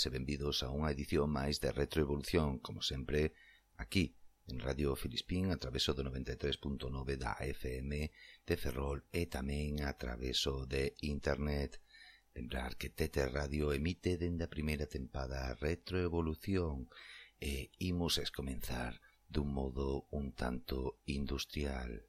benvidas e benvidos a unha edición máis de Retroevolución, como sempre, aquí, en Radio Filispín, a traveso do 93.9 da FM de Ferrol e tamén a traveso de Internet. Lembrar que Tete Radio emite dende a primeira tempada Retroevolución e imos a comenzar dun modo un tanto industrial.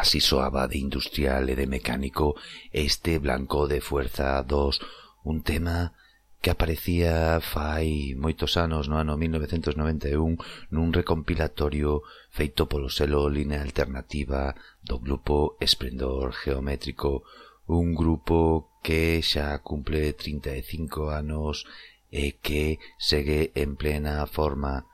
Así soaba de industrial e de mecánico este Blanco de Fuerza 2, un tema que aparecía fai moitos anos no ano 1991 nun recompilatorio feito polo selo Línea Alternativa do grupo Esplendor Geométrico, un grupo que xa cumple 35 anos e que segue en plena forma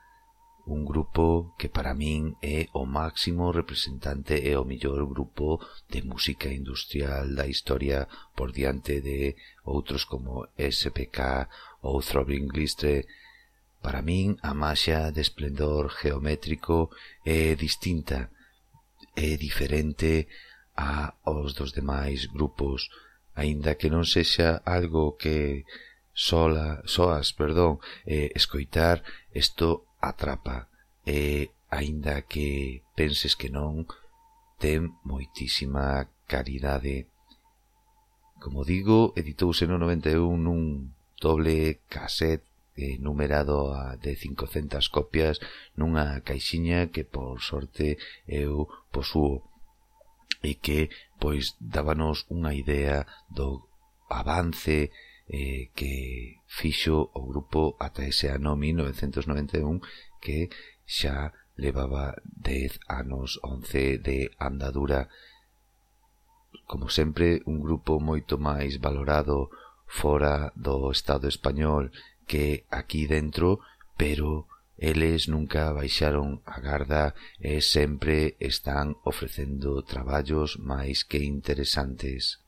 un grupo que para min é o máximo representante e o mellor grupo de música industrial da historia por diante de outros como SPK ou Throbbing Glistre. Para min a maxia de esplendor geométrico é distinta, é diferente a os dos demais grupos, aínda que non sexa algo que sola, soas, perdón, eh, escoitar, isto atrapa e, aínda que penses que non, ten moitísima caridade. Como digo, editouse no 91 nun doble cassette eh, numerado a de 500 copias nunha caixiña que por sorte eu posúo e que pois dábanos unha idea do avance eh, que fixo o grupo ata ese ano 1991 que xa levaba 10 anos, 11 de andadura. Como sempre, un grupo moito máis valorado fora do Estado español que aquí dentro, pero eles nunca baixaron a garda e sempre están ofrecendo traballos máis que interesantes.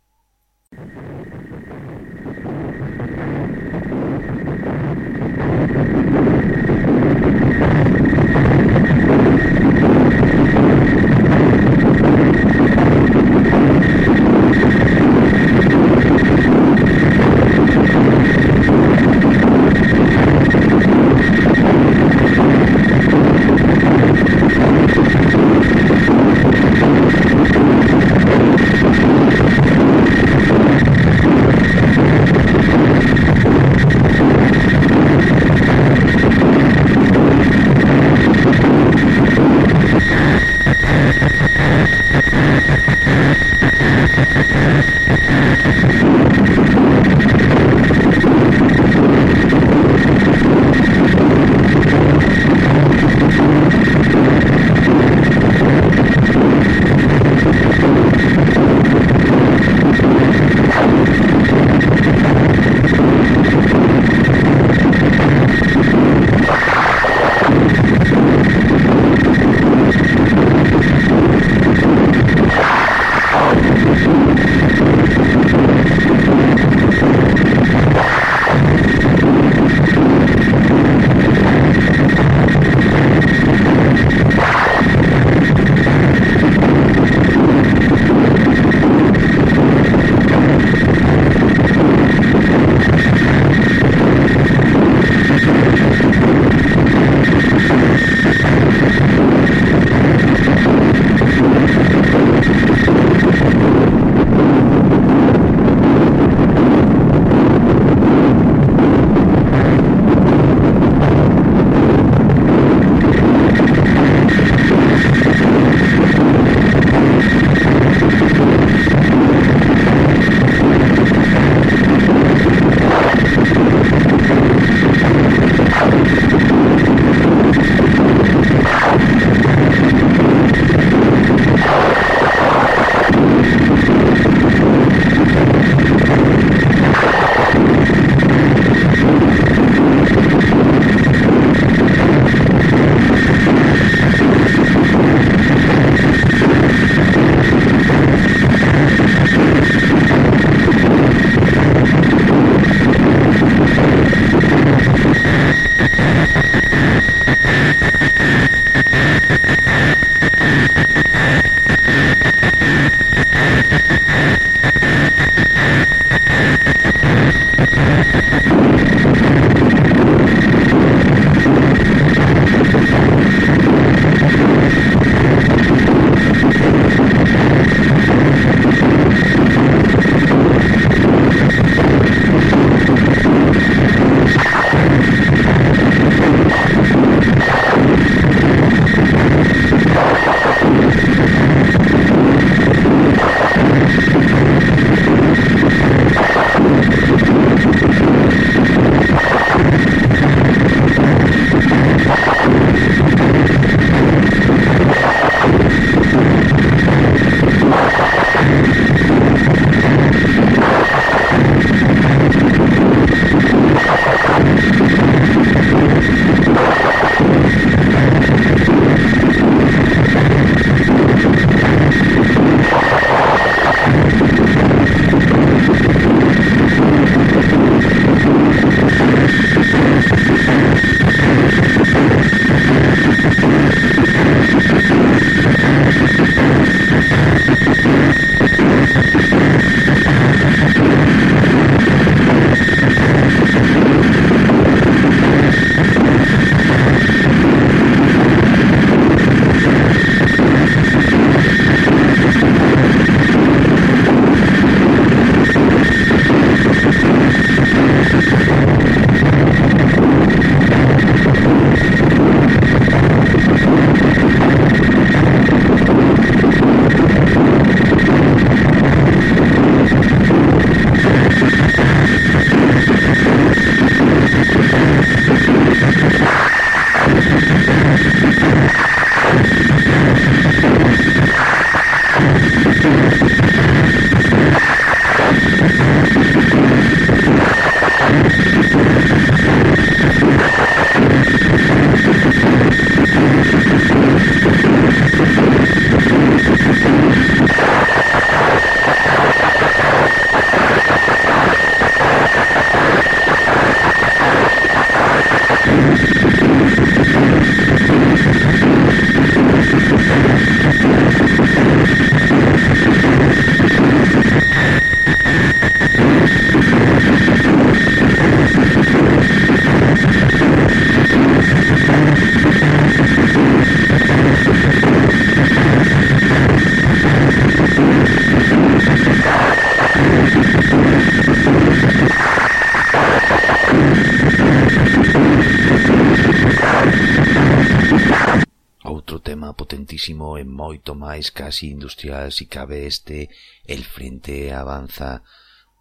moito máis casi industrial si cabe este, el frente avanza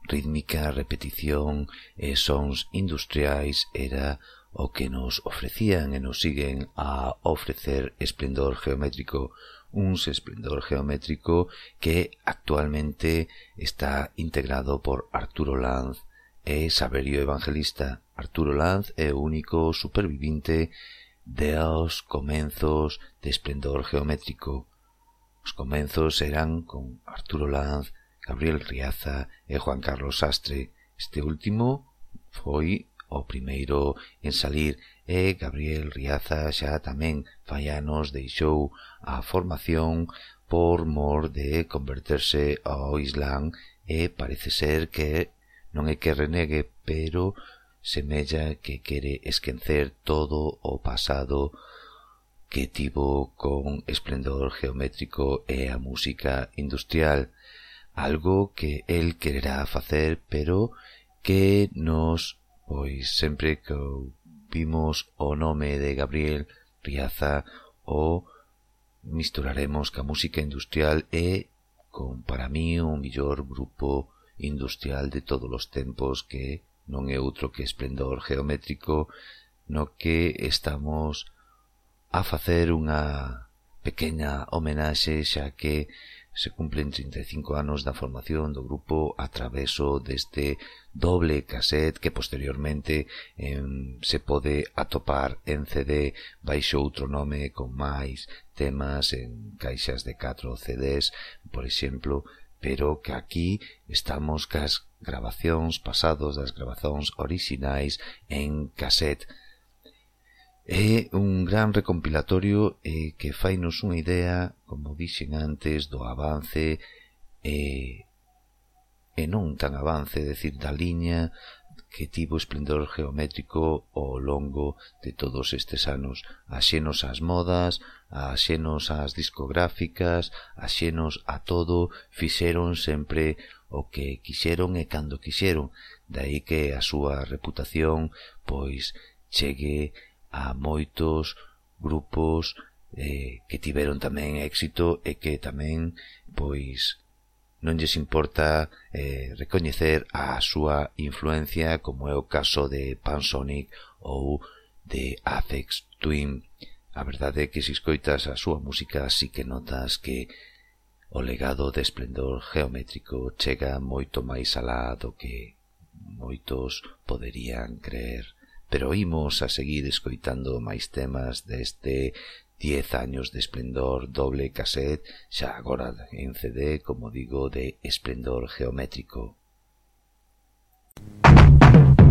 rítmica, repetición e sons industriais era o que nos ofrecían e nos siguen a ofrecer esplendor geométrico, un esplendor geométrico que actualmente está integrado por Arturo Lanz e Saberio Evangelista. Arturo Lanz é o único supervivinte aos comenzos de esplendor geométrico. Os comenzos serán con Arturo Lanz, Gabriel Riaza e Juan Carlos Sastre. Este último foi o primeiro en salir e Gabriel Riaza xa tamén fai anos deixou a formación por mor de converterse ao Islam e parece ser que non é que renegue, pero semella que quere esquecer todo o pasado que tivo con esplendor geométrico e a música industrial, algo que el quererá facer, pero que nos, pois sempre que vimos o nome de Gabriel Riaza o misturaremos ca música industrial e con para mí o millor grupo industrial de todos os tempos que non é outro que esplendor geométrico no que estamos a facer unha pequena homenaxe xa que se cumplen 35 anos da formación do grupo a traveso deste doble cassette que posteriormente eh, se pode atopar en CD baixo outro nome con máis temas en caixas de 4 CDs, por exemplo, pero que aquí estamos cas grabacións pasados das grabacións orixinais en cassette. É un gran recompilatorio eh, que fainos unha idea, como dixen antes, do avance eh, e non tan avance, decir, da liña que tivo esplendor geométrico ao longo de todos estes anos, axenos ás modas, axenos ás discográficas, axenos a todo, fixeron sempre o que quixeron e cando quixeron, dai que a súa reputación pois chegue a moitos grupos eh, que tiveron tamén éxito e que tamén pois non lles importa eh, recoñecer a súa influencia como é o caso de Pansonic ou de Aphex Twin. A verdade é que se escoitas a súa música así que notas que o legado de esplendor geométrico chega moito máis alá do que moitos poderían creer pero imos a seguir escoitando máis temas deste 10 años de esplendor doble cassette, xa agora en CD, como digo, de esplendor geométrico. Thank you.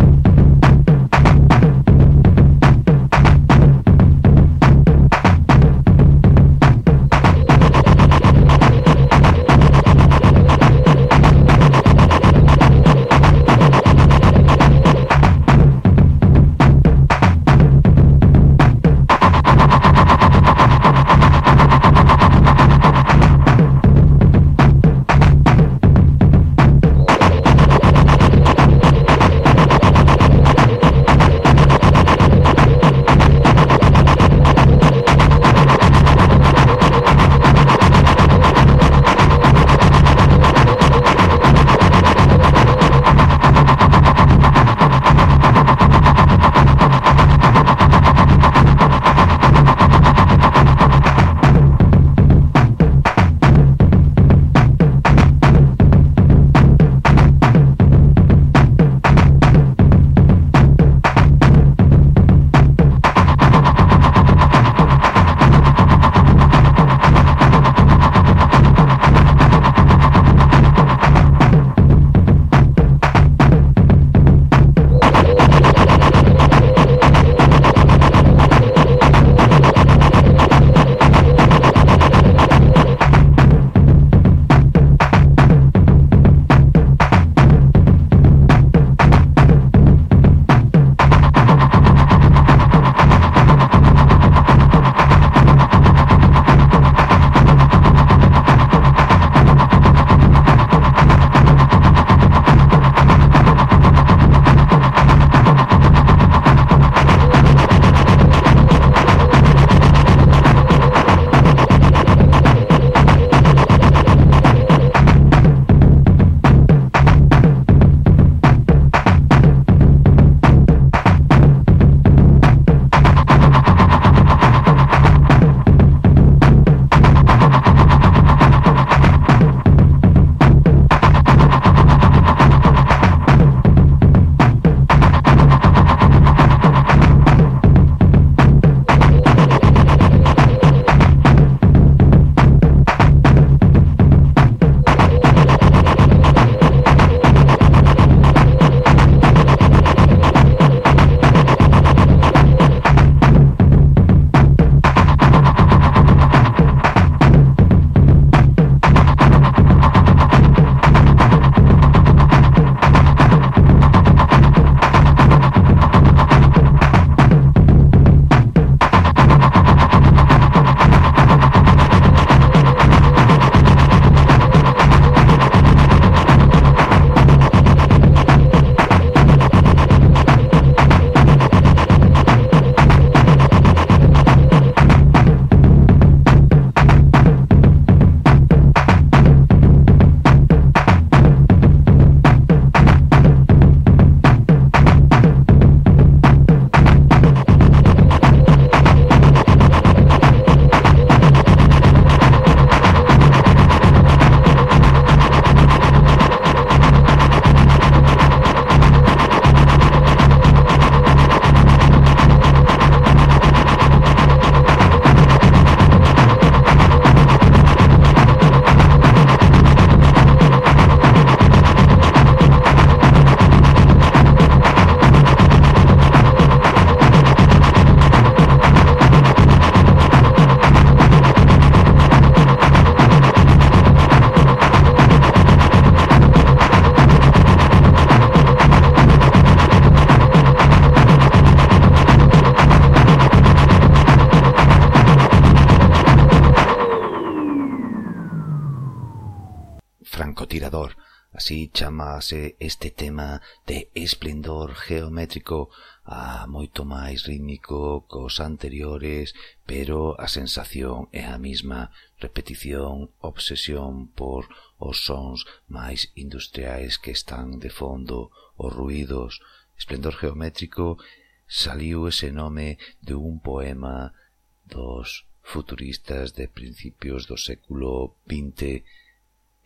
chamase este tema de esplendor geométrico a moito máis rítmico cos anteriores, pero a sensación é a mesma repetición, obsesión por os sons máis industriais que están de fondo, os ruidos. Esplendor geométrico saliu ese nome de un poema dos futuristas de principios do século XX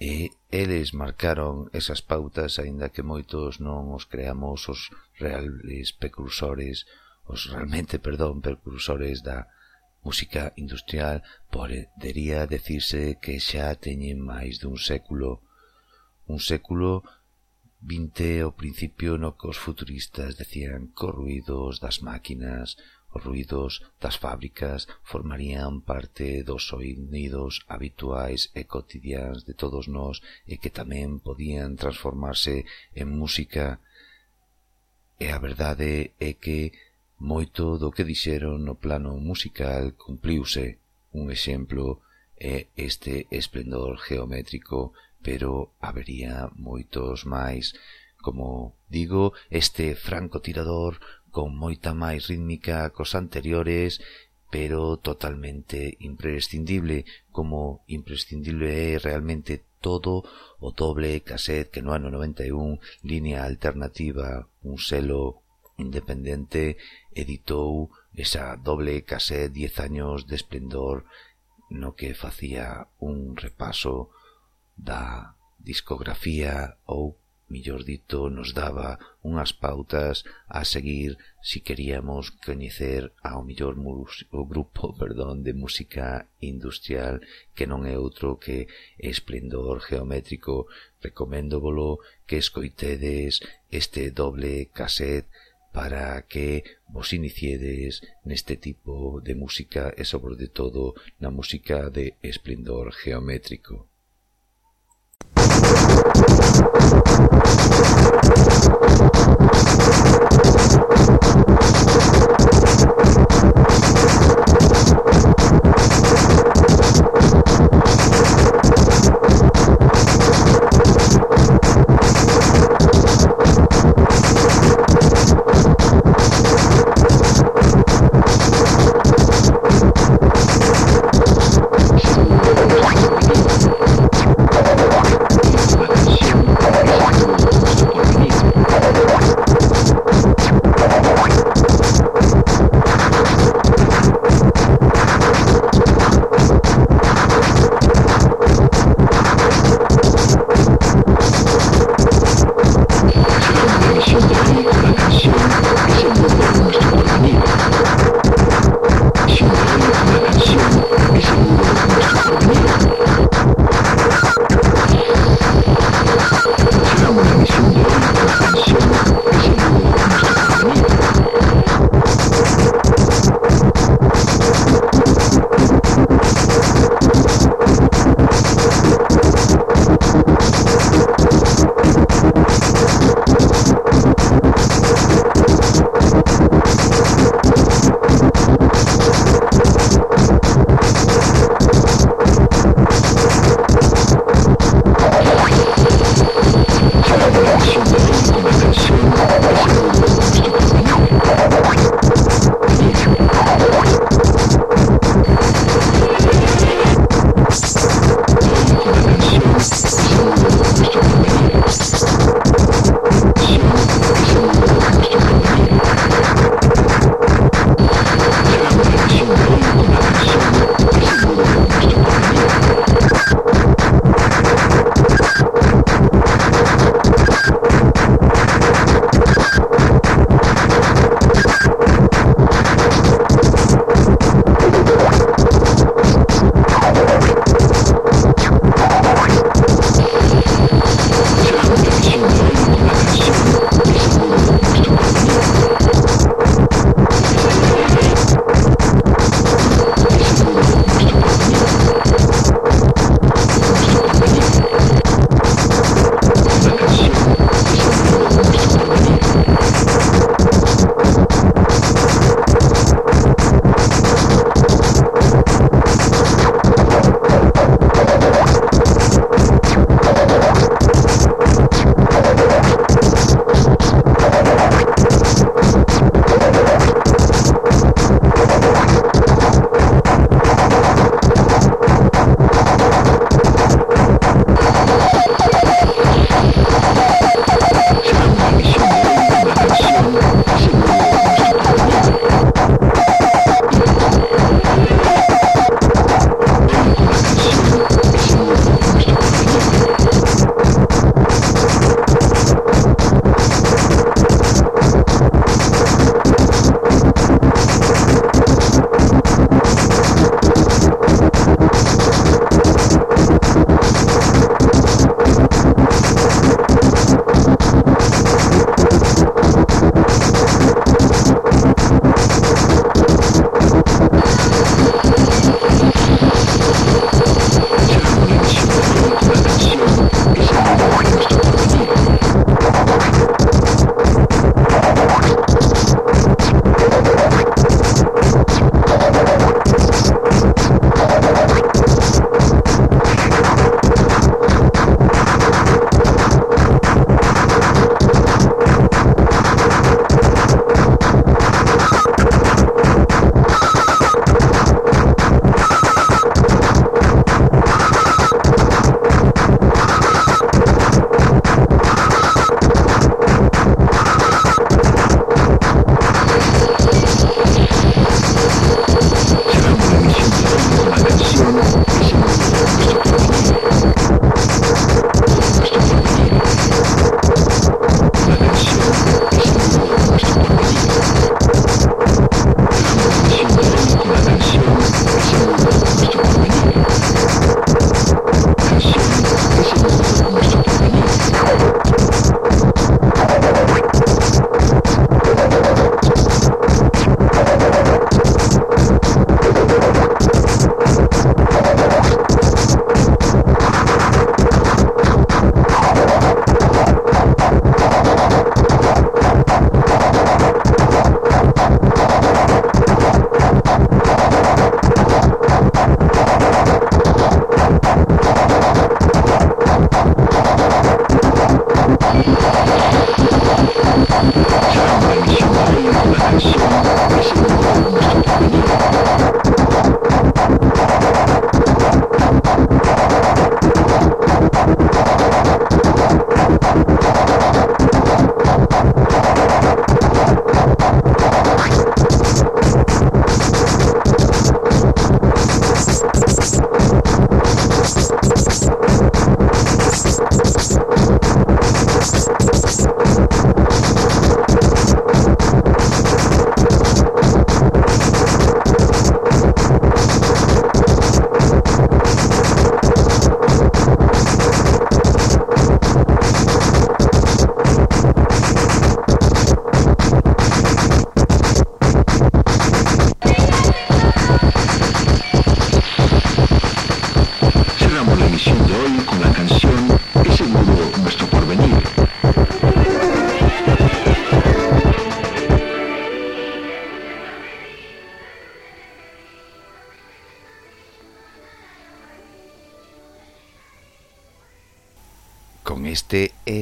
E eles marcaron esas pautas, aínda que moitos non os creamos os reales precursores, os realmente, perdón, precursores da música industrial, podería decirse que xa teñen máis dun século. Un século 20 ao principio no que os futuristas decían corruidos das máquinas, Os ruidos das fábricas formarían parte dos oídos habituais e cotidians de todos nós e que tamén podían transformarse en música. E a verdade é que moito do que dixeron no plano musical cumpliuse. Un exemplo é este esplendor geométrico, pero habería moitos máis. Como digo, este francotirador con moita máis rítmica cos anteriores, pero totalmente imprescindible, como imprescindible é realmente todo o doble cassette que no ano 91 Línea Alternativa, un selo independente, editou esa doble cassette 10 años de esplendor no que facía un repaso da discografía ou mellor dito, nos daba unhas pautas a seguir si queríamos coñecer ao mellor o grupo perdón de música industrial que non é outro que Esplendor Geométrico. Recoméndovolo que escoitedes este doble cassette para que vos iniciedes neste tipo de música e sobre todo na música de esplendor geométrico.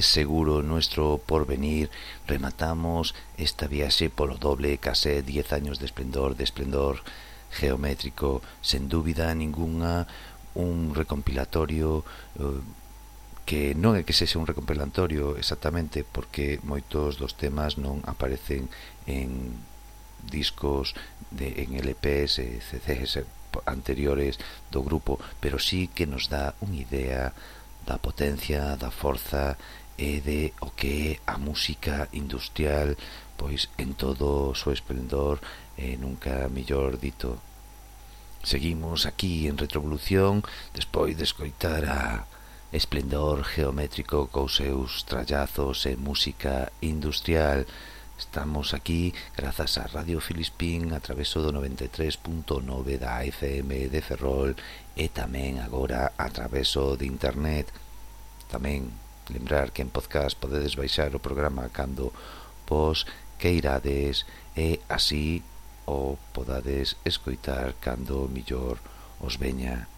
seguro nuestro porvenir, rematamos esta viaxe polo doble case diez años de esplendor, de esplendor geométrico, sen dúbida ningunha un recompilatorio eh, que non é que sexe un recompilatorio exactamente porque moitos dos temas non aparecen en discos de, en LPs, eh, CCs eh, anteriores do grupo, pero sí que nos dá unha idea da potencia, da forza e de o que é a música industrial pois en todo o seu esplendor e nunca mellor dito. Seguimos aquí en Retrovolución despois de escoitar a esplendor geométrico cos seus trallazos e música industrial. Estamos aquí grazas a Radio Filispín a traveso do 93.9 da FM de Ferrol e tamén agora a traveso de Internet. Tamén Lembrar que en podcast podedes baixar o programa cando vos queirades e así o podades escoitar cando millor os veña.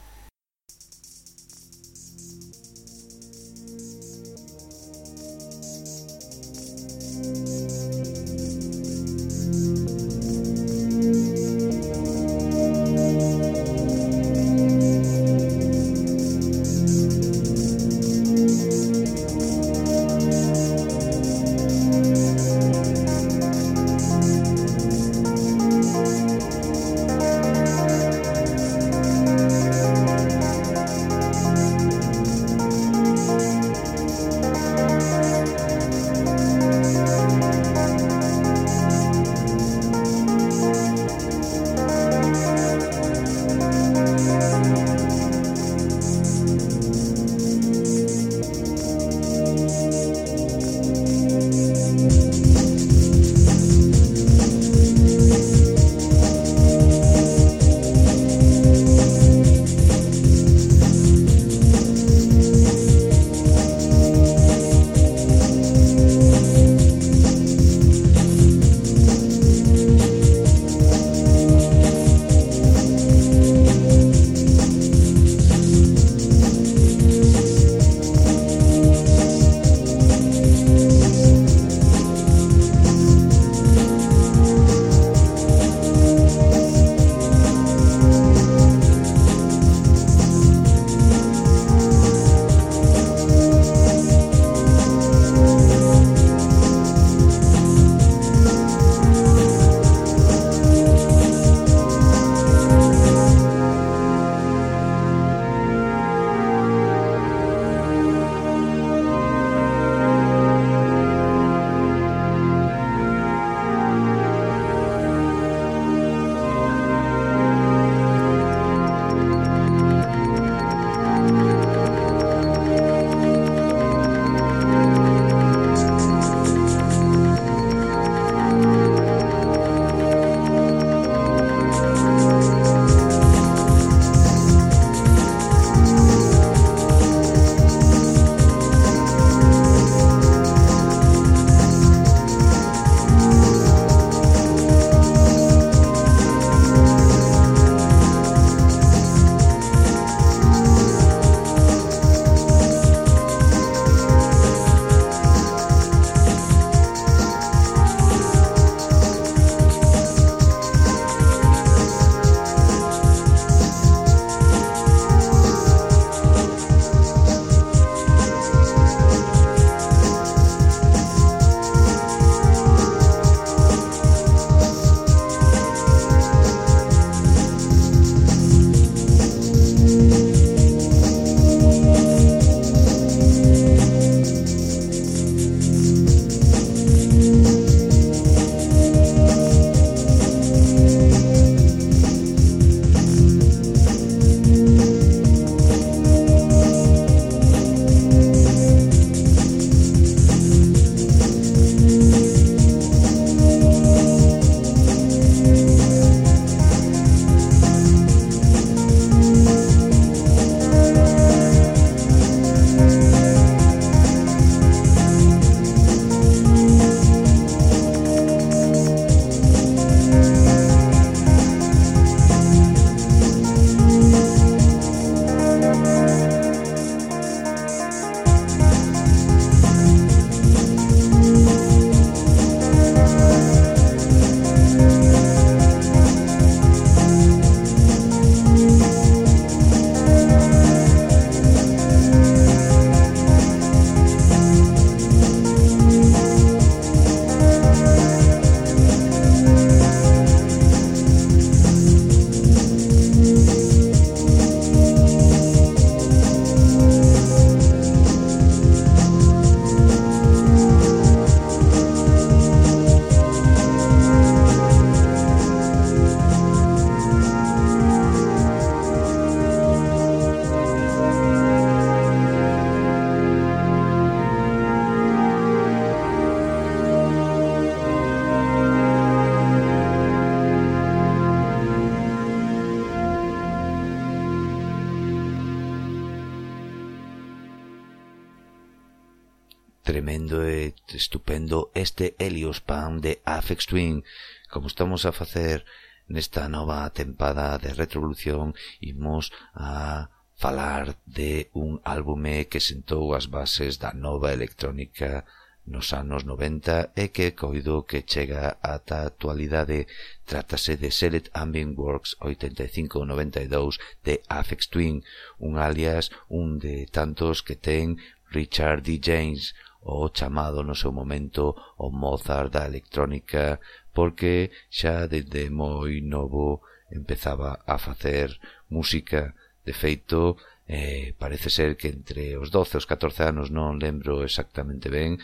Aphex Twin, como estamos a facer nesta nova tempada de Retrovolución, imos a falar de un álbume que sentou as bases da nova electrónica nos anos 90 e que coido que chega ata a actualidade. Trátase de Select Ambient Works 85-92 de Aphex Twin, un alias un de tantos que ten Richard D. James, o chamado no seu momento o Mozart da electrónica porque xa desde moi novo empezaba a facer música. De feito, eh, parece ser que entre os 12 e os 14 anos, non lembro exactamente ben,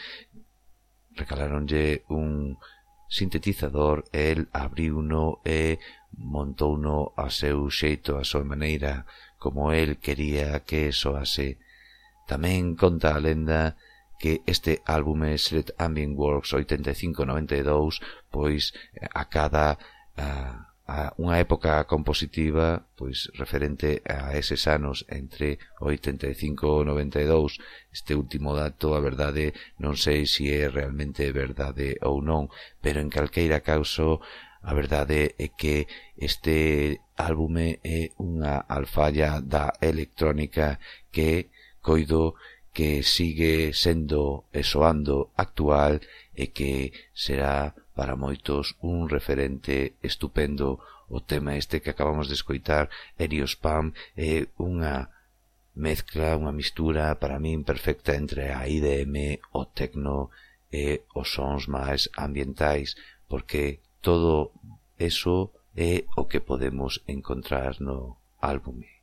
regaláronlle un sintetizador e el abriuno e montouno a seu xeito, a súa maneira, como el quería que soase. Tamén conta a lenda que este álbume Sled Ambient Works 85-92 pois eh, a a, a unha época compositiva pois referente a eses anos entre 85 e 92 este último dato a verdade non sei se é realmente verdade ou non pero en calqueira causo a verdade é que este álbume é unha alfalla da electrónica que coido que sigue sendo e soando actual e que será para moitos un referente estupendo o tema este que acabamos de escoitar Erios Pam é unha mezcla, unha mistura para min perfecta entre a IDM, o tecno e os sons máis ambientais porque todo eso é o que podemos encontrar no álbume.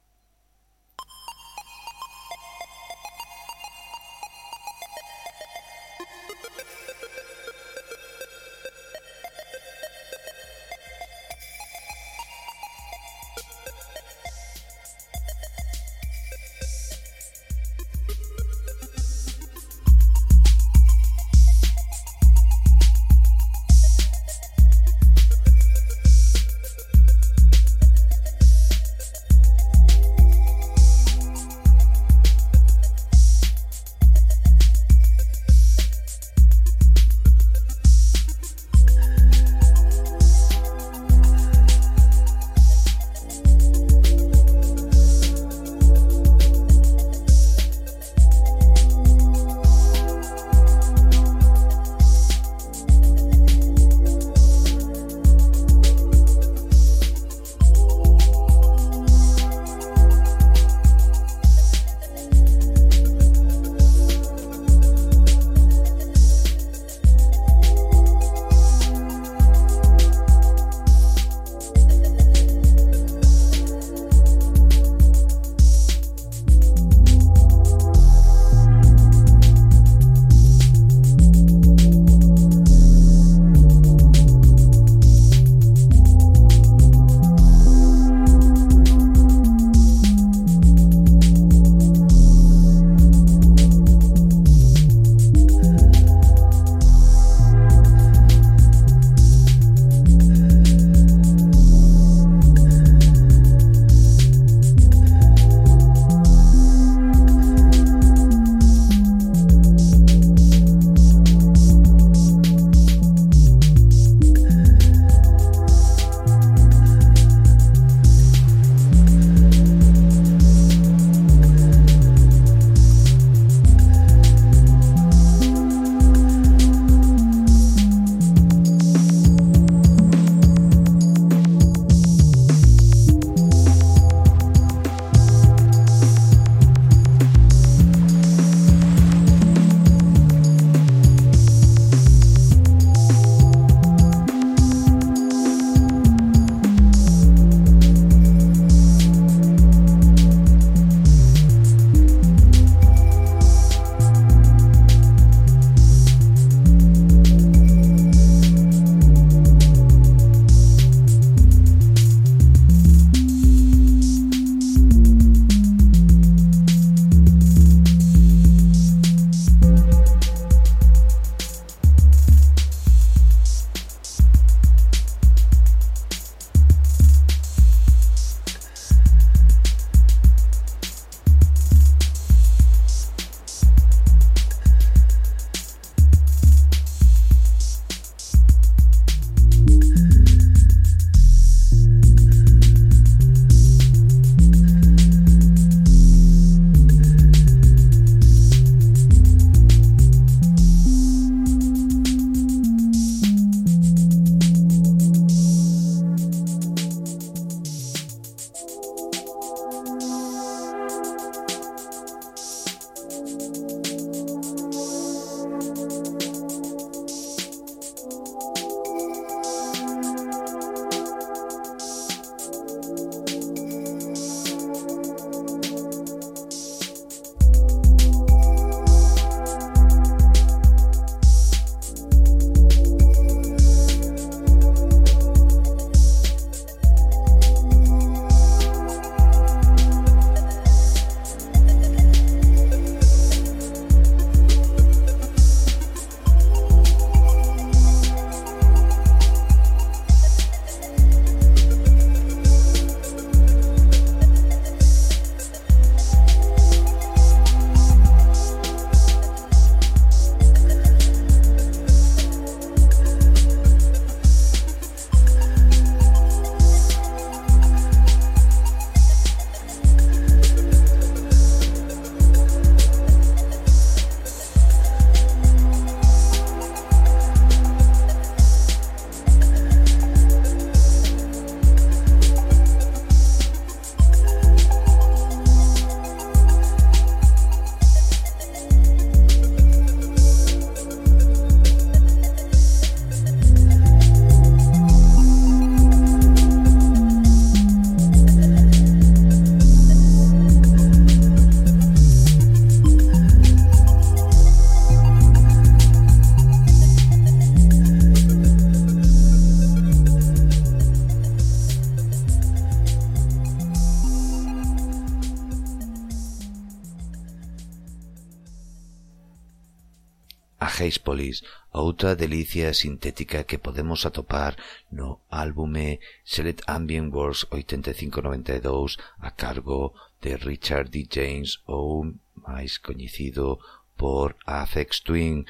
Metropolis, outra delicia sintética que podemos atopar no álbume Select Ambient Works 8592 a cargo de Richard D. James ou máis coñecido por Afex Twin,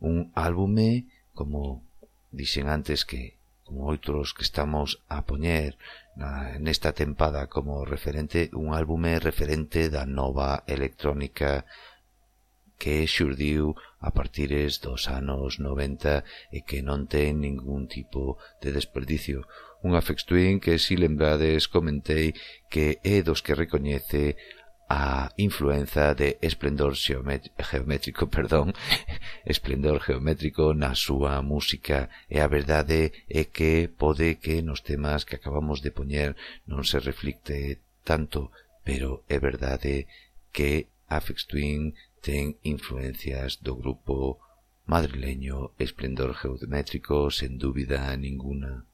un álbume como dixen antes que como outros que estamos a poñer na, nesta tempada como referente, un álbume referente da nova electrónica que xurdiu a partires dos anos 90 e que non ten ningún tipo de desperdicio. Unha Afex Twin que, si lembrades, comentei que é dos que recoñece a influenza de esplendor geométrico, perdón, esplendor geométrico na súa música e a verdade é que pode que nos temas que acabamos de poñer non se reflicte tanto, pero é verdade que a Twin ten influencias do grupo madrileño Esplendor Geométrico sen dúbida ninguna.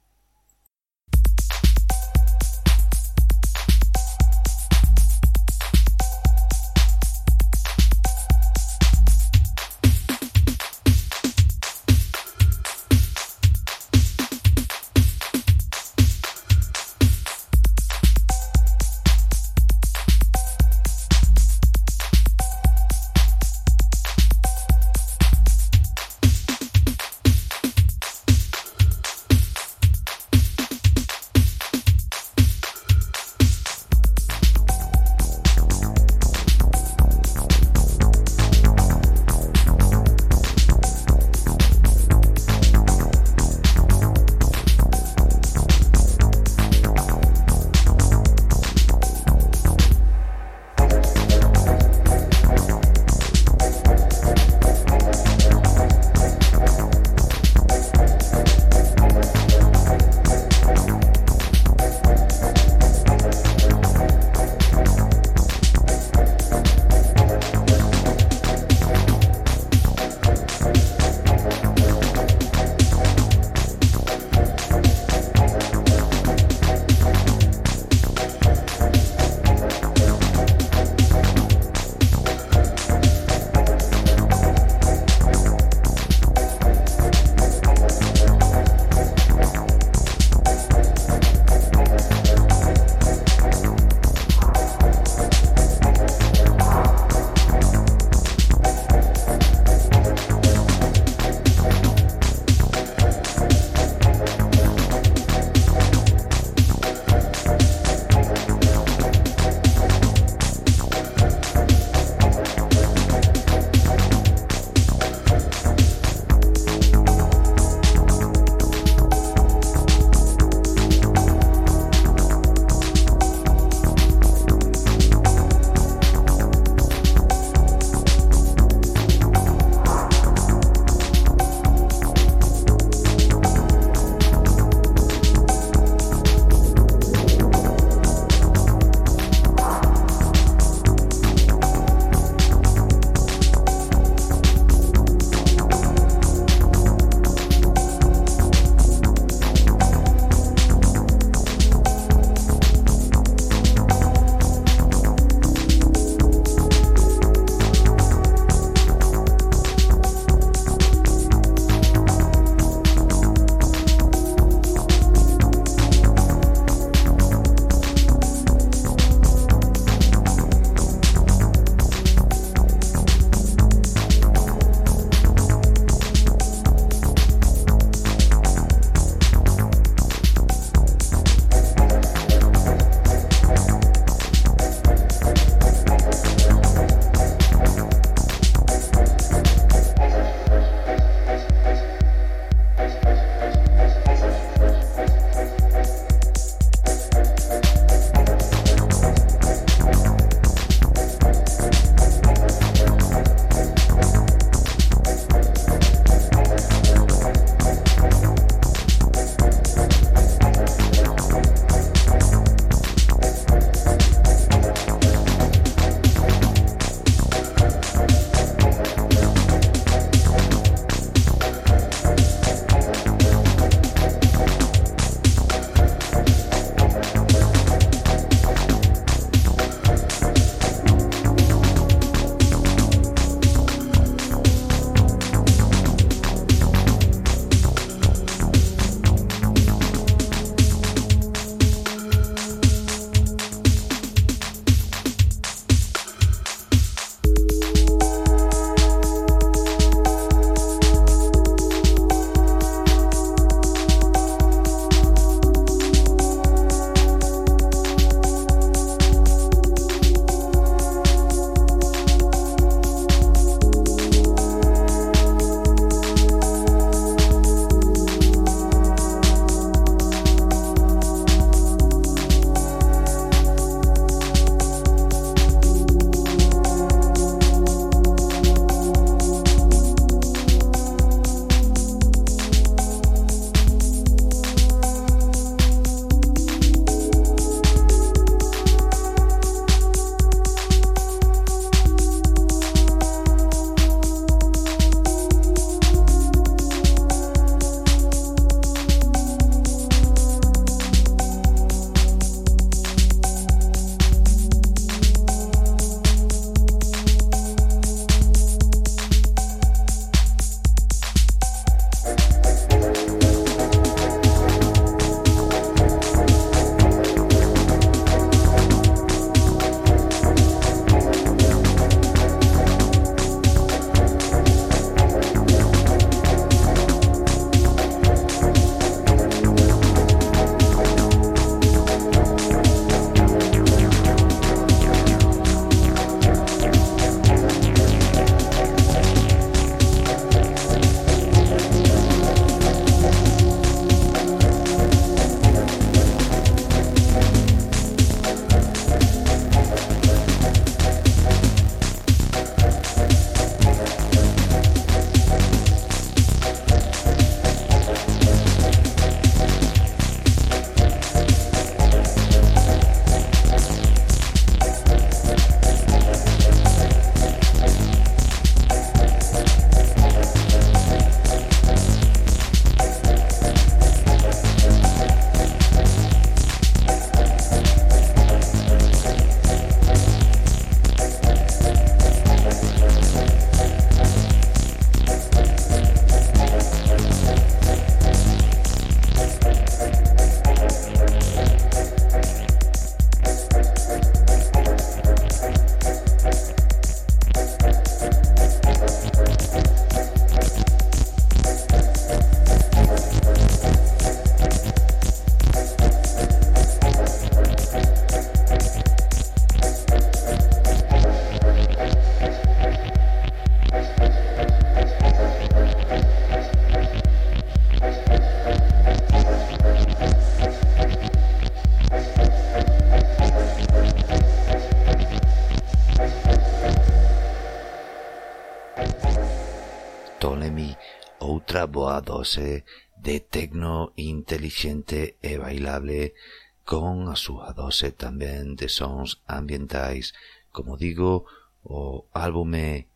boa dose eh, de tecno intelixente e bailable con a súa dose tamén de sons ambientais. Como digo, o álbume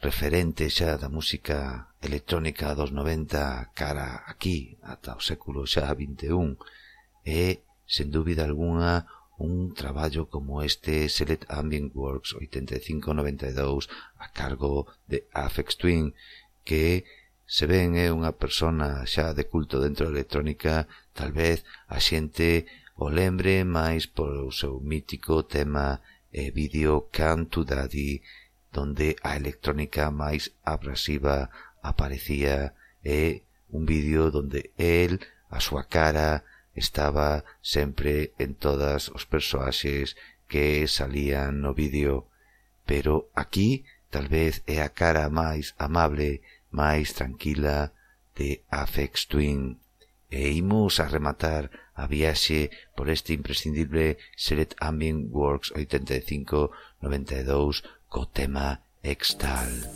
referente xa da música electrónica dos 90 cara aquí ata o século xa 21 é, sen dúbida alguna, un traballo como este Select Ambient Works 8592 a cargo de Afex Twin que Se ben é eh, unha persona xa de culto dentro da electrónica, tal vez a xente o lembre máis polo seu mítico tema e vídeo Can to Daddy, donde a electrónica máis abrasiva aparecía e un vídeo donde el, a súa cara, estaba sempre en todas os persoaxes que salían no vídeo. Pero aquí tal vez é a cara máis amable máis tranquila de Afex Twin. E imos a rematar a viaxe por este imprescindible Select Ambient Works 8592 co tema Extal. Extal.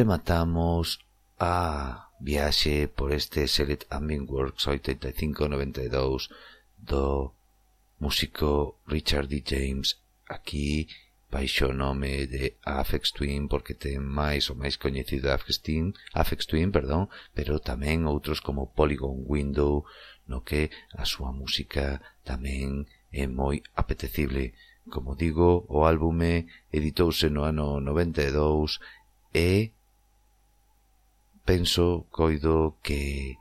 rematamos a viaxe por este Select Ambient Works 8592 do músico Richard D. James aquí baixo o nome de Afex Twin porque ten máis ou máis coñecido Afex Twin, Afex Twin perdón, pero tamén outros como Polygon Window no que a súa música tamén é moi apetecible. Como digo, o álbume editouse no ano 92 e penso, coido que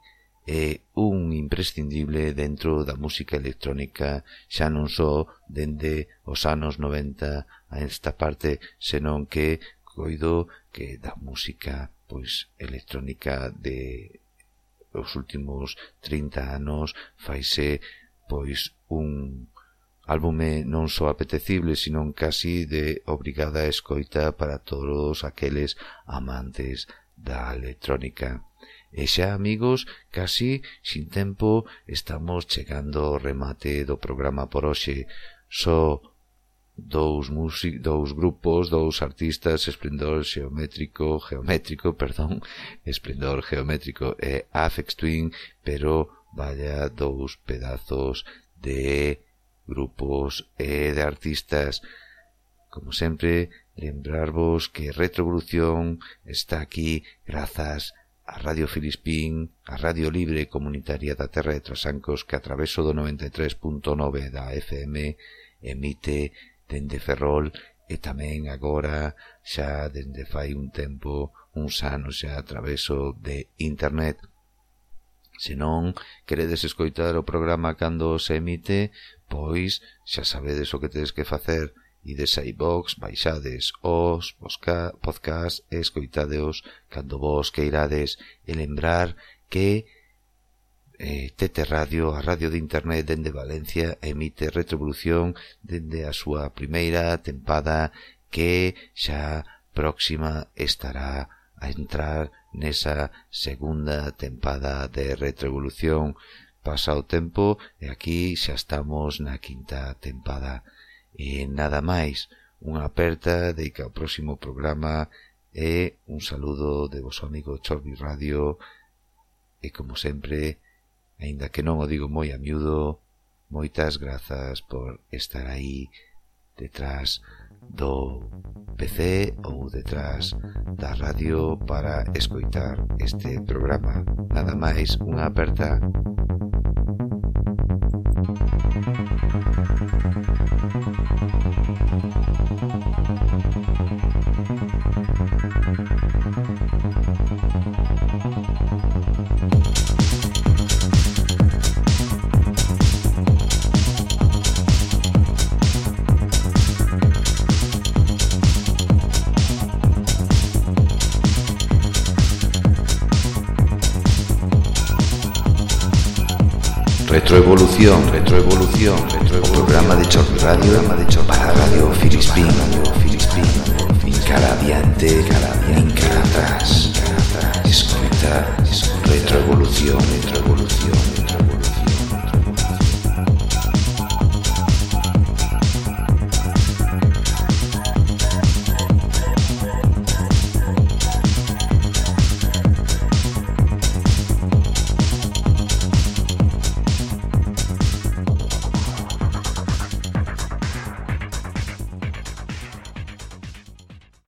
é un imprescindible dentro da música electrónica xa non só dende os anos 90 a esta parte, senón que coido que da música pois electrónica de os últimos 30 anos faise pois un álbume non só apetecible, sino casi de obrigada escoita para todos aqueles amantes da electrónica. E xa, amigos, casi sin tempo estamos chegando ao remate do programa por hoxe. Só dous music, dous grupos, dous artistas, Esplendor Geométrico, Geométrico, perdón, Esplendor Geométrico e Afex Twin, pero vaya dous pedazos de grupos e de artistas. Como sempre, Lembrarvos que Retrovolución está aquí grazas a Radio Filispín, a Radio Libre Comunitaria da Terra de Trasancos que a traveso do 93.9 da FM emite dende Ferrol e tamén agora xa dende fai un tempo uns anos xa a traveso de internet. Se non queredes escoitar o programa cando se emite, pois xa sabedes o que tedes que facer Ides a iVox, baixades os podcast e escoitadeos cando vos queirades e lembrar que eh, Tete Radio, a radio de internet dende Valencia, emite Retrovolución dende a súa primeira tempada que xa próxima estará a entrar nesa segunda tempada de Retrovolución. Pasa o tempo e aquí xa estamos na quinta tempada. E nada máis, unha aperta de que ao próximo programa e un saludo de vos amigo Chorbi Radio e como sempre, aínda que non o digo moi a miúdo, moitas grazas por estar aí detrás do PC ou detrás da radio para escoitar este programa. Nada máis, unha aperta. Thank you. Retroevolución, retroevolución, retroevolución. programa de Choc Radio, programa de Choc para Radio Filispín, Radio Filispín. Cara adiante, cara atrás. Escucha, retroevolución.